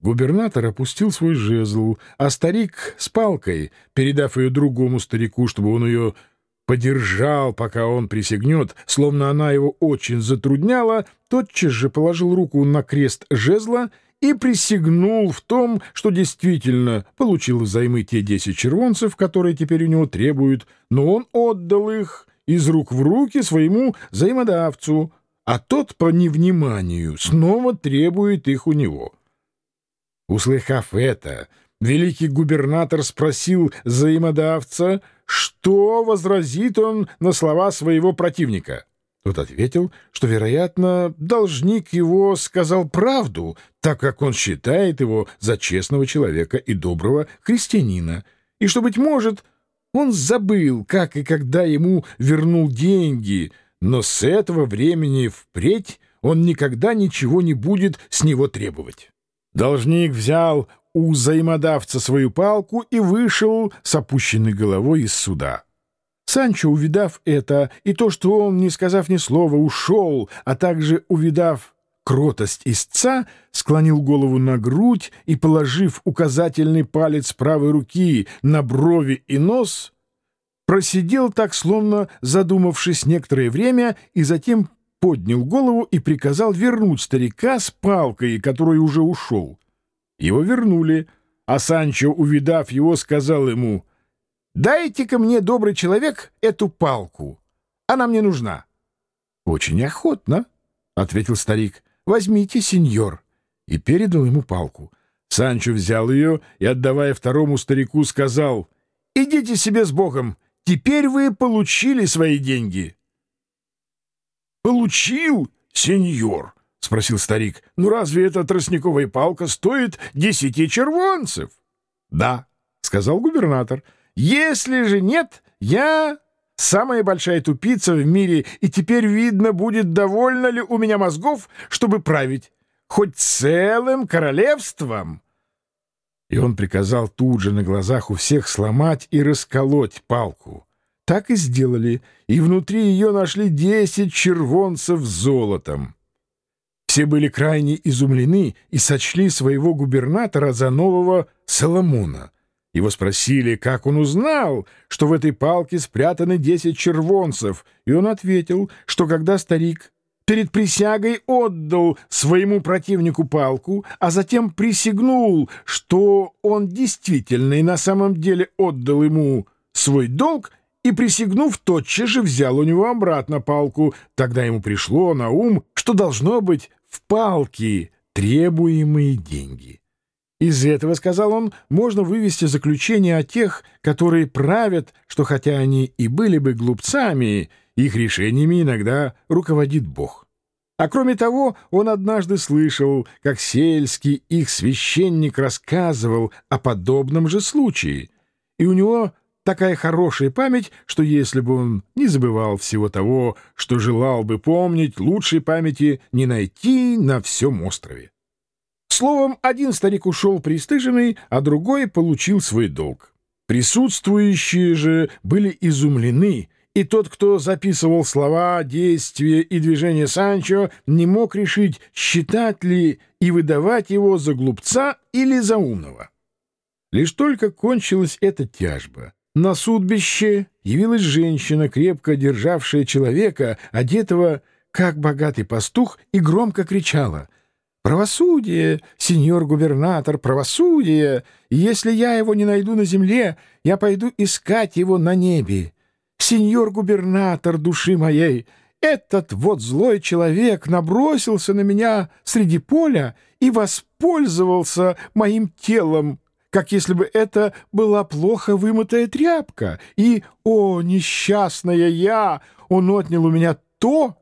Губернатор опустил свой жезл, а старик с палкой, передав ее другому старику, чтобы он ее подержал, пока он присягнет, словно она его очень затрудняла, тотчас же положил руку на крест жезла и присягнул в том, что действительно получил взаймы те десять червонцев, которые теперь у него требуют, но он отдал их из рук в руки своему взаимодавцу, а тот по невниманию снова требует их у него. Услыхав это, великий губернатор спросил взаимодавца, что возразит он на слова своего противника. Тот ответил, что, вероятно, должник его сказал правду, так как он считает его за честного человека и доброго христианина, и что, быть может, он забыл, как и когда ему вернул деньги, но с этого времени впредь он никогда ничего не будет с него требовать. Должник взял у взаимодавца свою палку и вышел с опущенной головой из суда. Санчо, увидав это, и то, что он, не сказав ни слова, ушел, а также увидав кротость истца, склонил голову на грудь и, положив указательный палец правой руки на брови и нос, просидел так, словно задумавшись некоторое время, и затем поднял голову и приказал вернуть старика с палкой, который уже ушел. Его вернули, а Санчо, увидав его, сказал ему, «Дайте-ка мне, добрый человек, эту палку. Она мне нужна». «Очень охотно», — ответил старик. «Возьмите, сеньор», и передал ему палку. Санчо взял ее и, отдавая второму старику, сказал, «Идите себе с Богом, теперь вы получили свои деньги». «Получил, сеньор?» — спросил старик. «Ну разве эта тростниковая палка стоит десяти червонцев?» «Да», — сказал губернатор. «Если же нет, я самая большая тупица в мире, и теперь видно, будет довольно ли у меня мозгов, чтобы править хоть целым королевством». И он приказал тут же на глазах у всех сломать и расколоть палку. Так и сделали, и внутри ее нашли десять червонцев золотом. Все были крайне изумлены и сочли своего губернатора за нового Соломона. Его спросили, как он узнал, что в этой палке спрятаны десять червонцев, и он ответил, что когда старик перед присягой отдал своему противнику палку, а затем присягнул, что он действительно и на самом деле отдал ему свой долг, и, присягнув, тотчас же взял у него обратно палку. Тогда ему пришло на ум, что должно быть в палке требуемые деньги. Из этого, сказал он, можно вывести заключение о тех, которые правят, что хотя они и были бы глупцами, их решениями иногда руководит Бог. А кроме того, он однажды слышал, как сельский их священник рассказывал о подобном же случае, и у него такая хорошая память, что если бы он не забывал всего того, что желал бы помнить, лучшей памяти не найти на всем острове. Словом, один старик ушел пристыженный, а другой получил свой долг. Присутствующие же были изумлены, и тот, кто записывал слова, действия и движения Санчо, не мог решить, считать ли и выдавать его за глупца или за умного. Лишь только кончилась эта тяжба — на судбище явилась женщина, крепко державшая человека, одетого как богатый пастух, и громко кричала «Правосудие, сеньор губернатор, правосудие! Если я его не найду на земле, я пойду искать его на небе. Сеньор губернатор души моей, этот вот злой человек набросился на меня среди поля и воспользовался моим телом, как если бы это была плохо вымытая тряпка. И, о, несчастная я, он отнял у меня то,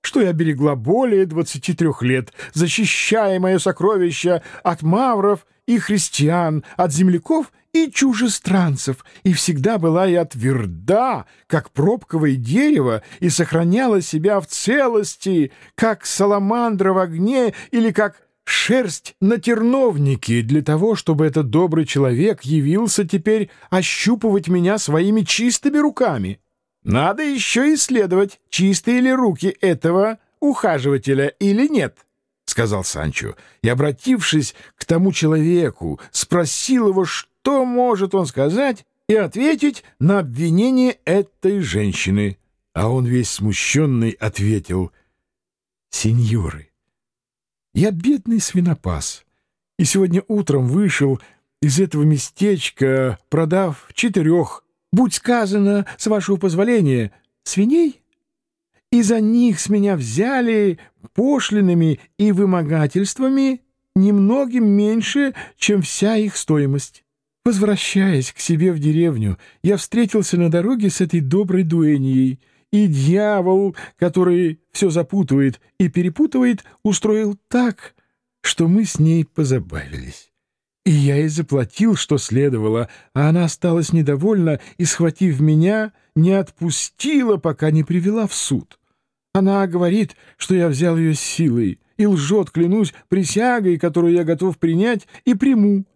что я берегла более 23 лет, защищая мое сокровище от мавров и христиан, от земляков и чужестранцев, и всегда была я тверда, как пробковое дерево, и сохраняла себя в целости, как саламандра в огне или как шерсть на терновнике для того, чтобы этот добрый человек явился теперь ощупывать меня своими чистыми руками. Надо еще исследовать, чистые ли руки этого ухаживателя или нет. сказал Санчо, и, обратившись к тому человеку, спросил его, что может он сказать и ответить на обвинение этой женщины. А он весь смущенный ответил, «Сеньоры, я бедный свинопас, и сегодня утром вышел из этого местечка, продав четырех, будь сказано, с вашего позволения, свиней, и за них с меня взяли пошлинами и вымогательствами немногим меньше, чем вся их стоимость. Возвращаясь к себе в деревню, я встретился на дороге с этой доброй дуэньей, и дьявол, который все запутывает и перепутывает, устроил так, что мы с ней позабавились. И я ей заплатил, что следовало, а она осталась недовольна и, схватив меня, не отпустила, пока не привела в суд. Она говорит, что я взял ее силой, и лжет, клянусь, присягой, которую я готов принять и приму.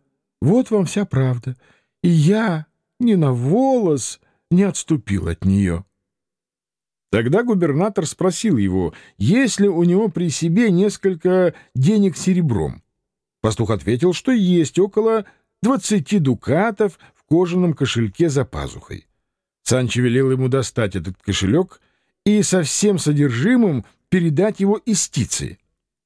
Вот вам вся правда. И я ни на волос не отступил от нее. Тогда губернатор спросил его, есть ли у него при себе несколько денег серебром. Пастух ответил, что есть около двадцати дукатов в кожаном кошельке за пазухой. Санчо велел ему достать этот кошелек и со всем содержимым передать его истице.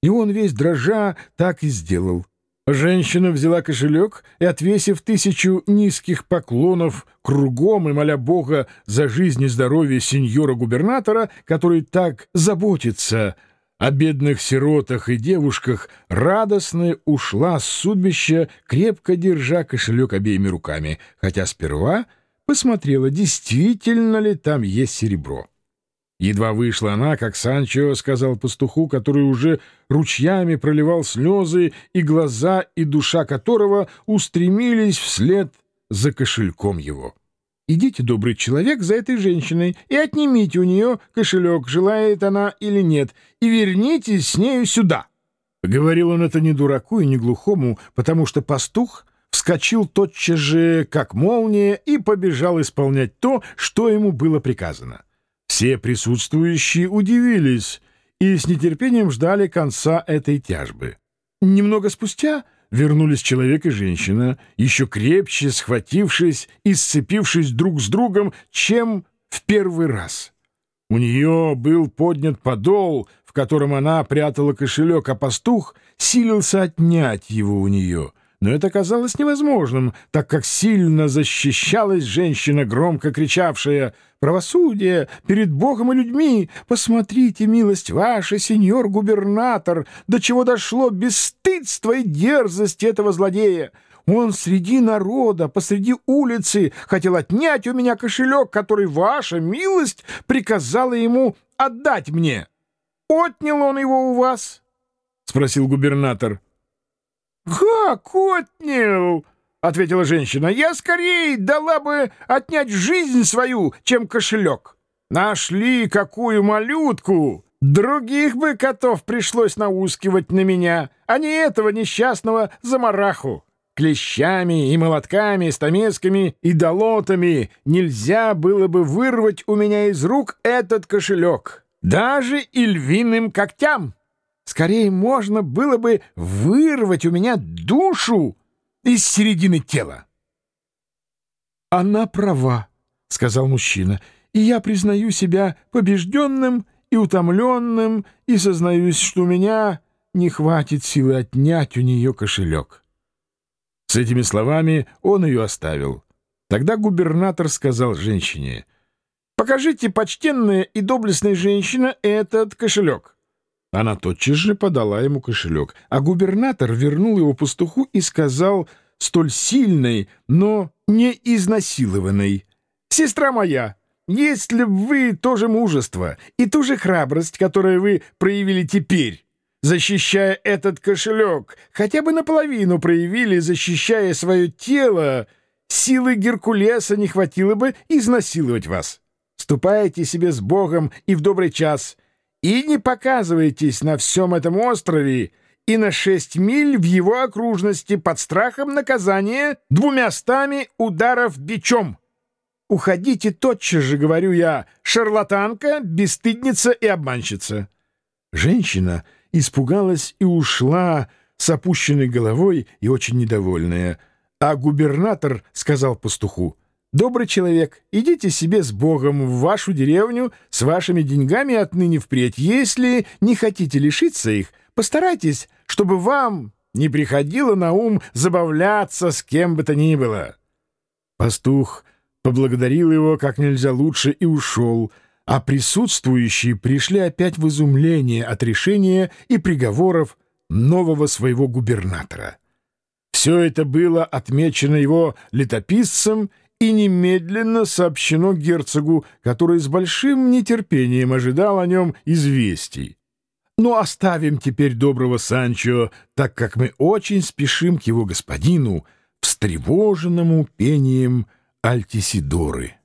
И он весь дрожа так и сделал. Женщина взяла кошелек и, отвесив тысячу низких поклонов кругом и моля Бога за жизнь и здоровье сеньора-губернатора, который так заботится о бедных сиротах и девушках, радостно ушла с судьбища, крепко держа кошелек обеими руками, хотя сперва посмотрела, действительно ли там есть серебро. Едва вышла она, как Санчо сказал пастуху, который уже ручьями проливал слезы, и глаза, и душа которого устремились вслед за кошельком его. «Идите, добрый человек, за этой женщиной и отнимите у нее кошелек, желает она или нет, и вернитесь с нею сюда». Говорил он это не дураку и не глухому, потому что пастух вскочил тотчас же, как молния, и побежал исполнять то, что ему было приказано. Все присутствующие удивились и с нетерпением ждали конца этой тяжбы. Немного спустя вернулись человек и женщина, еще крепче схватившись и сцепившись друг с другом, чем в первый раз. У нее был поднят подол, в котором она прятала кошелек, а пастух силился отнять его у нее — но это казалось невозможным, так как сильно защищалась женщина, громко кричавшая «Правосудие! Перед Богом и людьми! Посмотрите, милость ваша, сеньор-губернатор, до чего дошло бесстыдство и дерзость этого злодея! Он среди народа, посреди улицы хотел отнять у меня кошелек, который ваша милость приказала ему отдать мне. Отнял он его у вас?» — спросил губернатор. «Как отнял?» — ответила женщина. «Я скорее дала бы отнять жизнь свою, чем кошелек. Нашли какую малютку! Других бы котов пришлось наускивать на меня, а не этого несчастного замараху. Клещами и молотками, стамесками и долотами нельзя было бы вырвать у меня из рук этот кошелек, даже и львиным когтям». Скорее можно было бы вырвать у меня душу из середины тела. «Она права», — сказал мужчина, — «и я признаю себя побежденным и утомленным и сознаюсь, что у меня не хватит силы отнять у нее кошелек». С этими словами он ее оставил. Тогда губернатор сказал женщине, «Покажите, почтенная и доблестная женщина, этот кошелек». Она тотчас же подала ему кошелек, а губернатор вернул его пастуху и сказал столь сильной, но не изнасилованной. «Сестра моя, если бы вы то же мужество и ту же храбрость, которую вы проявили теперь, защищая этот кошелек, хотя бы наполовину проявили, защищая свое тело, силы Геркулеса не хватило бы изнасиловать вас. Ступайте себе с Богом и в добрый час» и не показывайтесь на всем этом острове и на шесть миль в его окружности под страхом наказания двумястами ударов бичом. Уходите тотчас же, говорю я, шарлатанка, бесстыдница и обманщица. Женщина, испугалась и ушла с опущенной головой и очень недовольная. А губернатор сказал пастуху, «Добрый человек, идите себе с Богом в вашу деревню с вашими деньгами отныне впредь. Если не хотите лишиться их, постарайтесь, чтобы вам не приходило на ум забавляться с кем бы то ни было». Пастух поблагодарил его как нельзя лучше и ушел, а присутствующие пришли опять в изумление от решения и приговоров нового своего губернатора. Все это было отмечено его летописцем и немедленно сообщено герцогу, который с большим нетерпением ожидал о нем известий. Но оставим теперь доброго Санчо, так как мы очень спешим к его господину, встревоженному пением Альтисидоры.